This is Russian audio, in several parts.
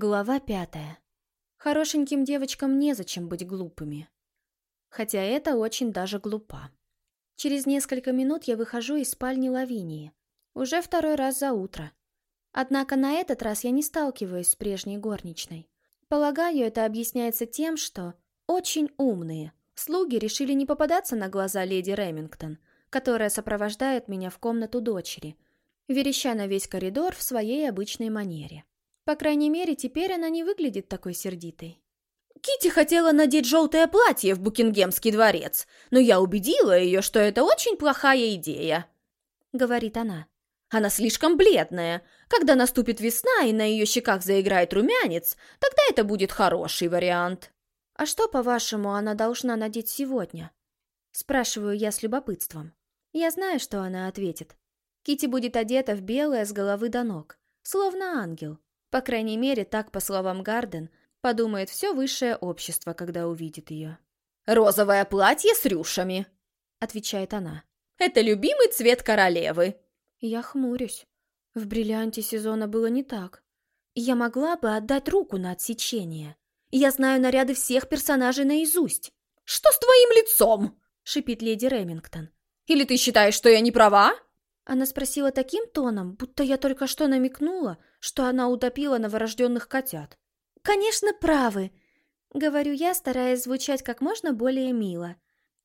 Глава пятая. Хорошеньким девочкам незачем быть глупыми. Хотя это очень даже глупо. Через несколько минут я выхожу из спальни Лавинии. Уже второй раз за утро. Однако на этот раз я не сталкиваюсь с прежней горничной. Полагаю, это объясняется тем, что очень умные слуги решили не попадаться на глаза леди Ремингтон, которая сопровождает меня в комнату дочери, вереща на весь коридор в своей обычной манере. По крайней мере, теперь она не выглядит такой сердитой. Кити хотела надеть желтое платье в Букингемский дворец, но я убедила ее, что это очень плохая идея», — говорит она. «Она слишком бледная. Когда наступит весна и на ее щеках заиграет румянец, тогда это будет хороший вариант». «А что, по-вашему, она должна надеть сегодня?» Спрашиваю я с любопытством. Я знаю, что она ответит. Кити будет одета в белое с головы до ног, словно ангел. По крайней мере, так, по словам Гарден, подумает все высшее общество, когда увидит ее. «Розовое платье с рюшами», — отвечает она. «Это любимый цвет королевы». Я хмурюсь. В бриллианте сезона было не так. Я могла бы отдать руку на отсечение. Я знаю наряды всех персонажей наизусть. «Что с твоим лицом?» — шипит леди Ремингтон. «Или ты считаешь, что я не права?» Она спросила таким тоном, будто я только что намекнула, что она утопила новорожденных котят. «Конечно, правы!» — говорю я, стараясь звучать как можно более мило.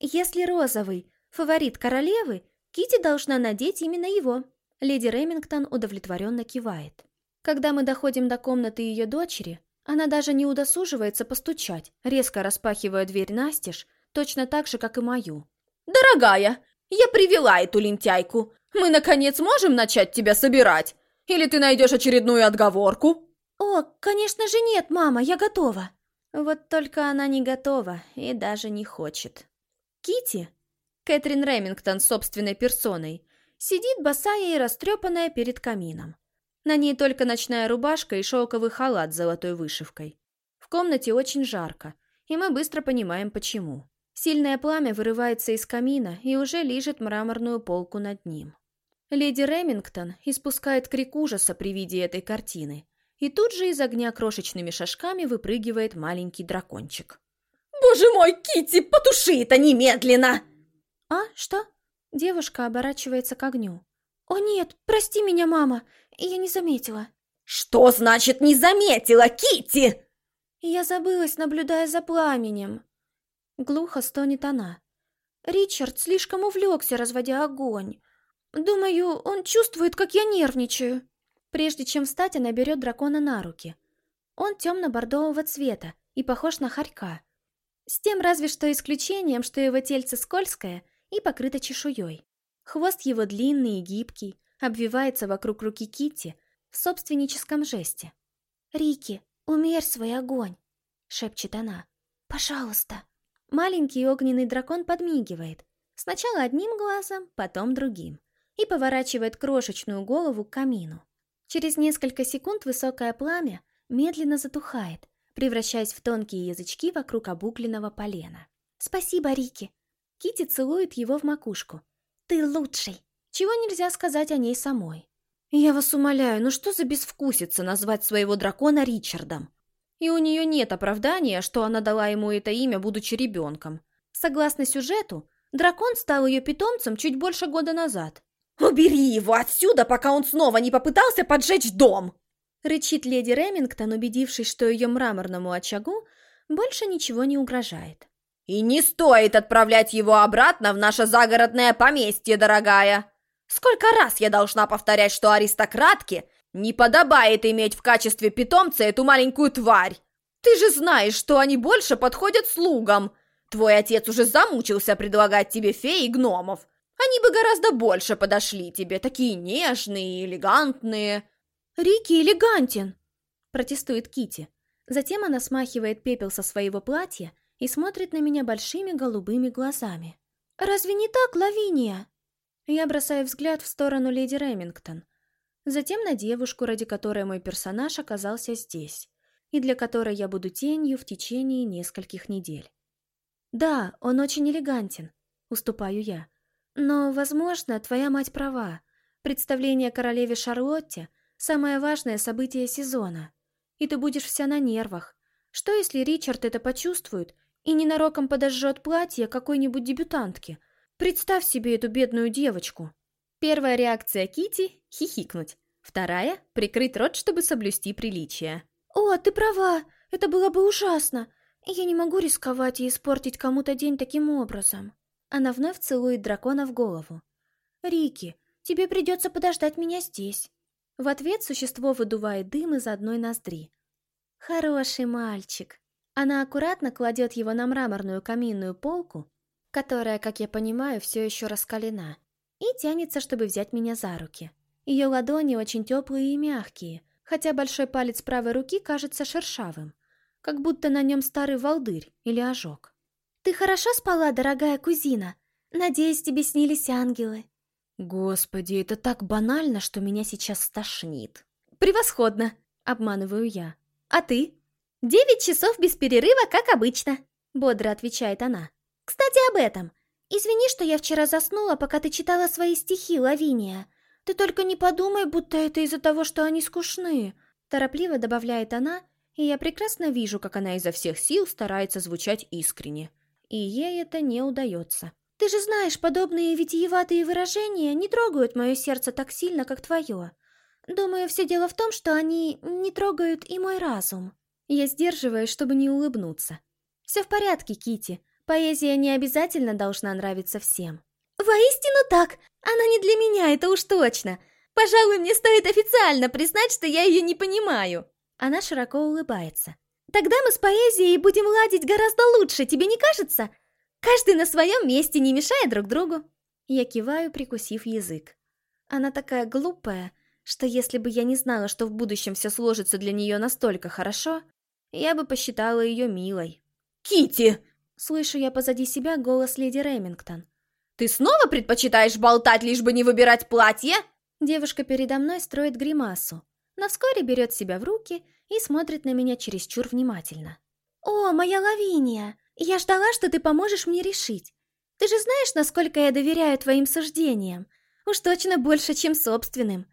«Если розовый — фаворит королевы, Кити должна надеть именно его». Леди Ремингтон удовлетворенно кивает. Когда мы доходим до комнаты ее дочери, она даже не удосуживается постучать, резко распахивая дверь настежь, точно так же, как и мою. «Дорогая, я привела эту лентяйку. Мы, наконец, можем начать тебя собирать? Или ты найдешь очередную отговорку?» «О, конечно же нет, мама, я готова!» Вот только она не готова и даже не хочет. Кити, Кэтрин Ремингтон собственной персоной, сидит босая и растрепанная перед камином. На ней только ночная рубашка и шелковый халат с золотой вышивкой. В комнате очень жарко, и мы быстро понимаем, почему. Сильное пламя вырывается из камина и уже лижет мраморную полку над ним. Леди Ремингтон испускает крик ужаса при виде этой картины, и тут же из огня крошечными шажками выпрыгивает маленький дракончик. «Боже мой, Кити, потуши это немедленно!» «А, что?» Девушка оборачивается к огню. «О нет, прости меня, мама, я не заметила». «Что значит не заметила, Кити? Я забылась, наблюдая за пламенем. Глухо стонет она. Ричард слишком увлекся, разводя огонь. Думаю, он чувствует, как я нервничаю. Прежде чем встать, она берет дракона на руки. Он темно-бордового цвета и похож на хорька. С тем разве что исключением, что его тельце скользкое и покрыто чешуей. Хвост его длинный и гибкий, обвивается вокруг руки Кити в собственническом жесте. «Рики, умерь свой огонь!» — шепчет она. «Пожалуйста!» Маленький огненный дракон подмигивает. Сначала одним глазом, потом другим. И поворачивает крошечную голову к камину. Через несколько секунд высокое пламя медленно затухает, превращаясь в тонкие язычки вокруг обугленного полена. «Спасибо, Рики!» Кити целует его в макушку. «Ты лучший!» Чего нельзя сказать о ней самой. Я вас умоляю, ну что за безвкусица назвать своего дракона Ричардом? И у нее нет оправдания, что она дала ему это имя, будучи ребенком. Согласно сюжету, дракон стал ее питомцем чуть больше года назад. «Убери его отсюда, пока он снова не попытался поджечь дом!» Рычит леди Ремингтон, убедившись, что ее мраморному очагу больше ничего не угрожает. «И не стоит отправлять его обратно в наше загородное поместье, дорогая!» Сколько раз я должна повторять, что аристократке не подобает иметь в качестве питомца эту маленькую тварь? Ты же знаешь, что они больше подходят слугам. Твой отец уже замучился предлагать тебе феи и гномов. Они бы гораздо больше подошли тебе, такие нежные и элегантные. Рики элегантен, протестует Кити. Затем она смахивает пепел со своего платья и смотрит на меня большими голубыми глазами. Разве не так, Лавиния? Я бросаю взгляд в сторону леди Ремингтон, затем на девушку, ради которой мой персонаж оказался здесь, и для которой я буду тенью в течение нескольких недель. Да, он очень элегантен, уступаю я. Но, возможно, твоя мать права. Представление королеве Шарлотте – самое важное событие сезона. и ты будешь вся на нервах. Что, если Ричард это почувствует и ненароком подожжет платье какой-нибудь дебютантки? Представь себе эту бедную девочку. Первая реакция Кити хихикнуть. Вторая — прикрыть рот, чтобы соблюсти приличие. «О, ты права, это было бы ужасно. Я не могу рисковать и испортить кому-то день таким образом». Она вновь целует дракона в голову. «Рики, тебе придется подождать меня здесь». В ответ существо выдувает дым из одной ноздри. «Хороший мальчик». Она аккуратно кладет его на мраморную каминную полку, которая, как я понимаю, все еще раскалена, и тянется, чтобы взять меня за руки. Ее ладони очень теплые и мягкие, хотя большой палец правой руки кажется шершавым, как будто на нем старый волдырь или ожог. «Ты хорошо спала, дорогая кузина? Надеюсь, тебе снились ангелы?» Господи, это так банально, что меня сейчас стошнит. «Превосходно!» — обманываю я. «А ты?» «Девять часов без перерыва, как обычно», — бодро отвечает она. «Кстати, об этом. Извини, что я вчера заснула, пока ты читала свои стихи, Лавиния. Ты только не подумай, будто это из-за того, что они скучны», — торопливо добавляет она, и я прекрасно вижу, как она изо всех сил старается звучать искренне. И ей это не удается. «Ты же знаешь, подобные витиеватые выражения не трогают мое сердце так сильно, как твое. Думаю, все дело в том, что они не трогают и мой разум». Я сдерживаюсь, чтобы не улыбнуться. «Все в порядке, Кити. Поэзия не обязательно должна нравиться всем». «Воистину так! Она не для меня, это уж точно! Пожалуй, мне стоит официально признать, что я ее не понимаю!» Она широко улыбается. «Тогда мы с поэзией будем ладить гораздо лучше, тебе не кажется? Каждый на своем месте, не мешая друг другу!» Я киваю, прикусив язык. Она такая глупая, что если бы я не знала, что в будущем все сложится для нее настолько хорошо, я бы посчитала ее милой. Кити! Слышу я позади себя голос леди Ремингтон. «Ты снова предпочитаешь болтать, лишь бы не выбирать платье?» Девушка передо мной строит гримасу, но вскоре берет себя в руки и смотрит на меня чересчур внимательно. «О, моя Лавиния! Я ждала, что ты поможешь мне решить. Ты же знаешь, насколько я доверяю твоим суждениям. Уж точно больше, чем собственным.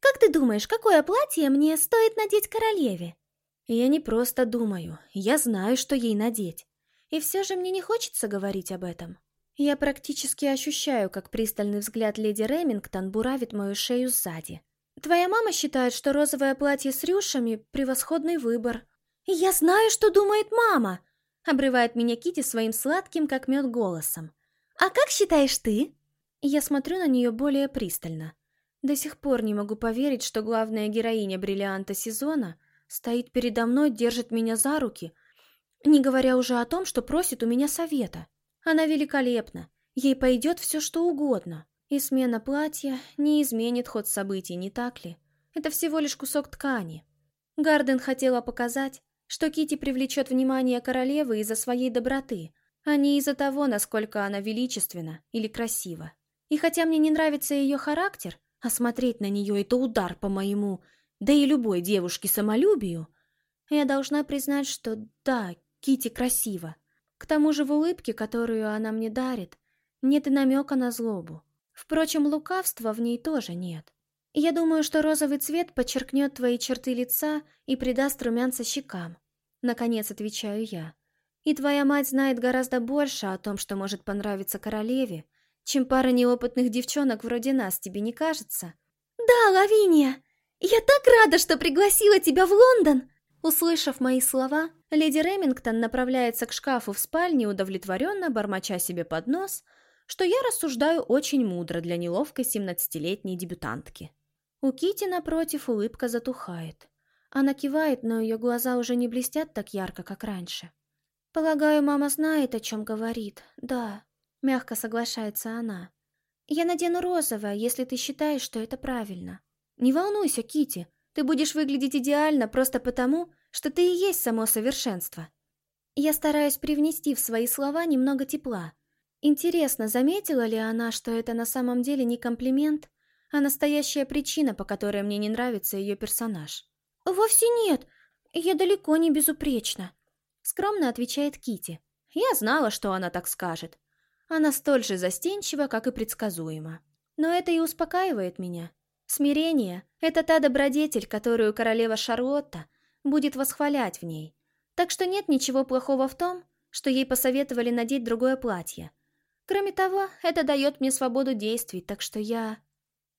Как ты думаешь, какое платье мне стоит надеть королеве?» Я не просто думаю, я знаю, что ей надеть. И все же мне не хочется говорить об этом. Я практически ощущаю, как пристальный взгляд леди Ремингтон буравит мою шею сзади. Твоя мама считает, что розовое платье с рюшами — превосходный выбор. «Я знаю, что думает мама!» — обрывает меня Кити своим сладким, как мед, голосом. «А как считаешь ты?» Я смотрю на нее более пристально. До сих пор не могу поверить, что главная героиня бриллианта сезона стоит передо мной, держит меня за руки, не говоря уже о том, что просит у меня совета. Она великолепна, ей пойдет все что угодно. И смена платья не изменит ход событий, не так ли? Это всего лишь кусок ткани. Гарден хотела показать, что Кити привлечет внимание королевы из-за своей доброты, а не из-за того, насколько она величественна или красива. И хотя мне не нравится ее характер, а смотреть на нее это удар по моему, да и любой девушке самолюбию, я должна признать, что да, Кити красива. К тому же в улыбке, которую она мне дарит, нет и намека на злобу. Впрочем, лукавства в ней тоже нет. Я думаю, что розовый цвет подчеркнет твои черты лица и придаст румянца щекам. Наконец отвечаю я. И твоя мать знает гораздо больше о том, что может понравиться королеве, чем пара неопытных девчонок вроде нас, тебе не кажется? Да, Лавиния! Я так рада, что пригласила тебя в Лондон! Услышав мои слова, леди Ремингтон направляется к шкафу в спальне, удовлетворенно бормоча себе под нос, что я рассуждаю очень мудро для неловкой семнадцатилетней дебютантки. У Кити напротив улыбка затухает. Она кивает, но ее глаза уже не блестят так ярко, как раньше. «Полагаю, мама знает, о чем говорит. Да», — мягко соглашается она. «Я надену розовое, если ты считаешь, что это правильно. Не волнуйся, Кити, ты будешь выглядеть идеально просто потому, что ты и есть само совершенство. Я стараюсь привнести в свои слова немного тепла. Интересно, заметила ли она, что это на самом деле не комплимент, а настоящая причина, по которой мне не нравится ее персонаж? «Вовсе нет, я далеко не безупречна», — скромно отвечает Кити. Я знала, что она так скажет. Она столь же застенчива, как и предсказуема. Но это и успокаивает меня. Смирение — это та добродетель, которую королева Шарлотта будет восхвалять в ней. Так что нет ничего плохого в том, что ей посоветовали надеть другое платье. Кроме того, это дает мне свободу действий, так что я...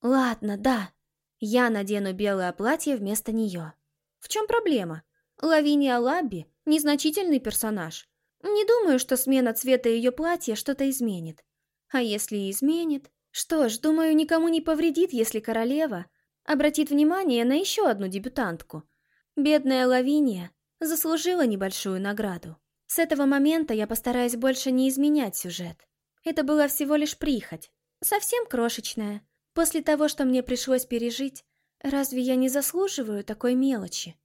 Ладно, да, я надену белое платье вместо нее. В чем проблема? Лавиния Лабби – незначительный персонаж. Не думаю, что смена цвета ее платья что-то изменит. А если и изменит? Что ж, думаю, никому не повредит, если королева обратит внимание на еще одну дебютантку. Бедная Лавиния заслужила небольшую награду. С этого момента я постараюсь больше не изменять сюжет. Это была всего лишь прихоть, совсем крошечная. После того, что мне пришлось пережить, разве я не заслуживаю такой мелочи?